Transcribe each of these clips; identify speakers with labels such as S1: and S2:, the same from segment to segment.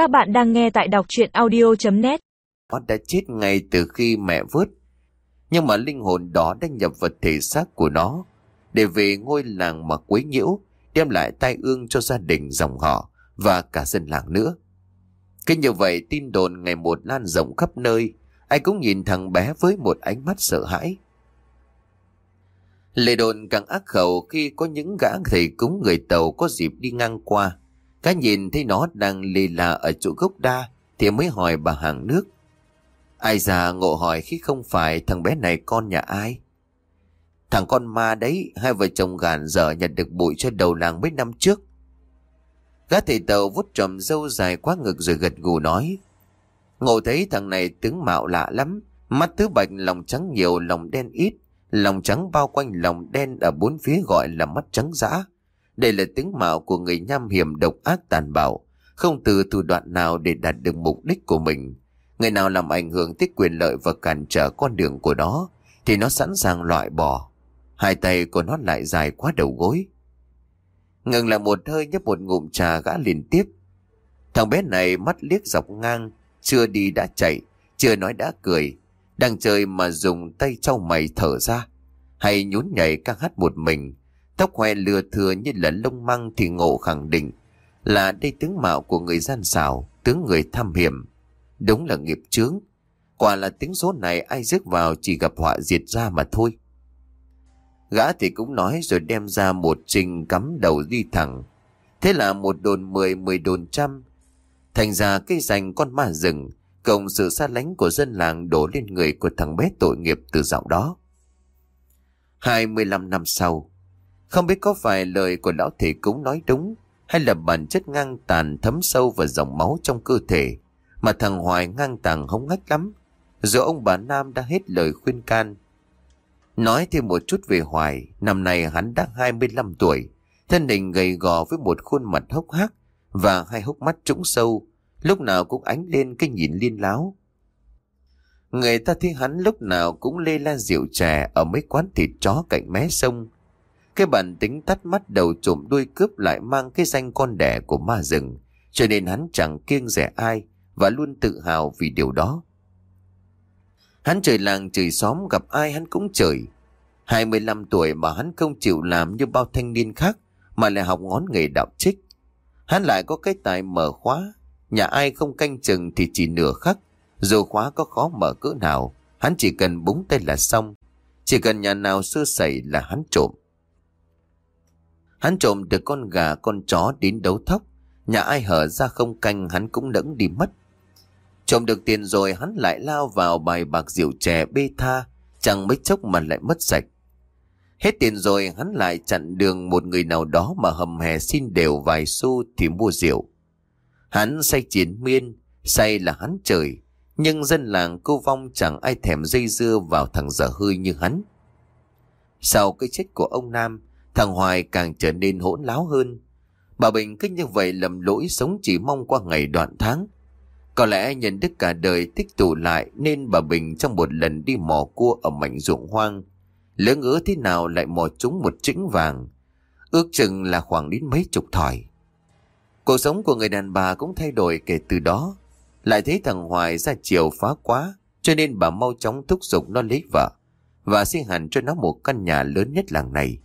S1: Các bạn đang nghe tại đọc chuyện audio.net
S2: Nó đã chết ngay từ khi mẹ vớt. Nhưng mà linh hồn đó đã nhập vào thể xác của nó để về ngôi làng mà quấy nhiễu, đem lại tai ương cho gia đình dòng họ và cả dân làng nữa. Cứ như vậy tin đồn ngày một lan rộng khắp nơi, ai cũng nhìn thằng bé với một ánh mắt sợ hãi. Lệ đồn càng ác khẩu khi có những gã thầy cúng người tàu có dịp đi ngang qua. Cá nhìn thấy nó đang lì là ở chỗ gốc đa thì mới hỏi bà hàng nước. Ai già ngộ hỏi khi không phải thằng bé này con nhà ai? Thằng con ma đấy, hai vợ chồng gàn dở nhận được bụi cho đầu làng mấy năm trước. Gã thầy tàu vút trầm dâu dài quá ngực rồi gật gù nói. Ngộ thấy thằng này tướng mạo lạ lắm, mắt tứ bạch lòng trắng nhiều lòng đen ít, lòng trắng bao quanh lòng đen ở bốn phía gọi là mắt trắng dã. Đây là tướng mạo của người nham hiểm độc ác tàn bạo, không từ thủ đoạn nào để đạt được mục đích của mình. Người nào làm ảnh hưởng tới quyền lợi và cản trở con đường của nó, thì nó sẵn sàng loại bỏ. Hai tay của nó lại dài quá đầu gối. Ngừng lại một hơi nhấp một ngụm trà gã liên tiếp. Thằng bé này mắt liếc dọc ngang, chưa đi đã chạy, chưa nói đã cười. Đang chơi mà dùng tay trao mày thở ra. Hay nhún nhảy ca hát một mình. Tóc hoe lừa thừa như là lông măng thì ngộ khẳng định là đây tướng mạo của người gian xảo, tướng người tham hiểm. Đúng là nghiệp chướng. Quả là tiếng số này ai rước vào chỉ gặp họa diệt ra mà thôi. Gã thì cũng nói rồi đem ra một trình cắm đầu đi thẳng. Thế là một đồn mười, mười đồn trăm. Thành ra cây dành con ma rừng, cộng sự xa lánh của dân làng đổ lên người của thằng bé tội nghiệp từ giọng đó. 25 năm sau, không biết có phải lời của lão thầy cúng nói đúng hay là bản chất ngang tàn thấm sâu vào dòng máu trong cơ thể mà thằng Hoài ngang tàng hống hách lắm. Rồi ông bà Nam đã hết lời khuyên can. Nói thêm một chút về Hoài, năm nay hắn đã 25 tuổi, thân hình gầy gò với một khuôn mặt hốc hác và hai hốc mắt trũng sâu, lúc nào cũng ánh lên cái nhìn liên láo. Người ta thấy hắn lúc nào cũng lê la rượu chè ở mấy quán thịt chó cạnh mé sông. Cái bản tính thắt mắt đầu trộm đuôi cướp lại mang cái danh con đẻ của ma rừng, cho nên hắn chẳng kiêng rẻ ai và luôn tự hào vì điều đó. Hắn trời làng trời xóm gặp ai hắn cũng trời. 25 tuổi mà hắn không chịu làm như bao thanh niên khác mà lại học ngón nghề đạo trích. Hắn lại có cái tài mở khóa, nhà ai không canh chừng thì chỉ nửa khắc, dù khóa có khó mở cỡ nào, hắn chỉ cần búng tay là xong, chỉ cần nhà nào sơ sẩy là hắn trộm. Hắn trộm được con gà con chó đến đấu thóc, nhà ai hở ra không canh hắn cũng đẫng đi mất. Trộm được tiền rồi hắn lại lao vào bài bạc rượu chè bê tha, chẳng mấy chốc mà lại mất sạch. Hết tiền rồi hắn lại chặn đường một người nào đó mà hầm hè xin đều vài xu thì mua rượu. Hắn say chiến miên, say là hắn trời, nhưng dân làng cô vong chẳng ai thèm dây dưa vào thằng dở hơi như hắn. Sau cái chết của ông Nam, thằng Hoài càng trở nên hỗn láo hơn. Bà Bình cứ như vậy lầm lỗi sống chỉ mong qua ngày đoạn tháng. Có lẽ nhận đức cả đời tích tụ lại nên bà Bình trong một lần đi mò cua ở mảnh ruộng hoang. Lỡ ngỡ thế nào lại mò trúng một trĩnh vàng. Ước chừng là khoảng đến mấy chục thỏi. Cuộc sống của người đàn bà cũng thay đổi kể từ đó. Lại thấy thằng Hoài ra chiều phá quá, cho nên bà mau chóng thúc giục nó lấy vợ và xin hẳn cho nó một căn nhà lớn nhất làng này.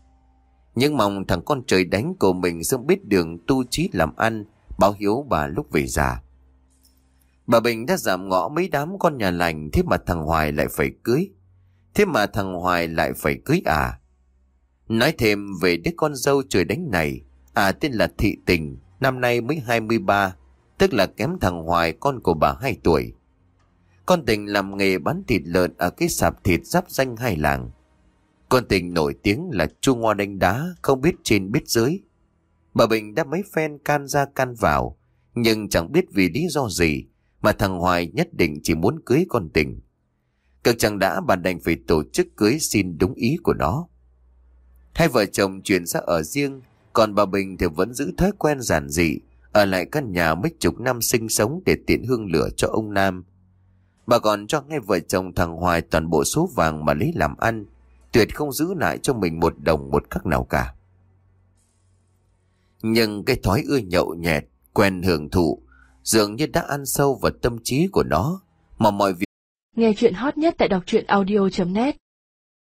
S2: Nhưng mong thằng con trời đánh của mình sớm biết đường tu trí làm ăn, báo hiếu bà lúc về già. Bà Bình đã giảm ngõ mấy đám con nhà lành thế mà thằng Hoài lại phải cưới. Thế mà thằng Hoài lại phải cưới à? Nói thêm về đứa con dâu trời đánh này, à tên là Thị Tình, năm nay mới 23, tức là kém thằng Hoài con của bà 2 tuổi. Con Tình làm nghề bán thịt lợn ở cái sạp thịt giáp danh hai làng. Con Tình nổi tiếng là chu ngoa đánh đá, không biết trên biết dưới. Bà Bình đã mấy phen can ra can vào, nhưng chẳng biết vì lý do gì mà thằng Hoài nhất định chỉ muốn cưới con Tình. Cực chẳng đã bà đành phải tổ chức cưới xin đúng ý của nó. Hai vợ chồng chuyển ra ở riêng, còn bà Bình thì vẫn giữ thói quen giản dị, ở lại căn nhà mấy chục năm sinh sống để tiện hương lửa cho ông Nam. Bà còn cho ngay vợ chồng thằng Hoài toàn bộ số vàng mà lấy làm ăn, tuyệt không giữ lại cho mình một đồng một khắc nào cả. Nhưng cái thói ưa nhậu nhẹt, quen hưởng thụ, dường như đã ăn sâu vào tâm trí của nó, mà mọi việc
S3: Nghe chuyện hot nhất tại đọc truyện audio.net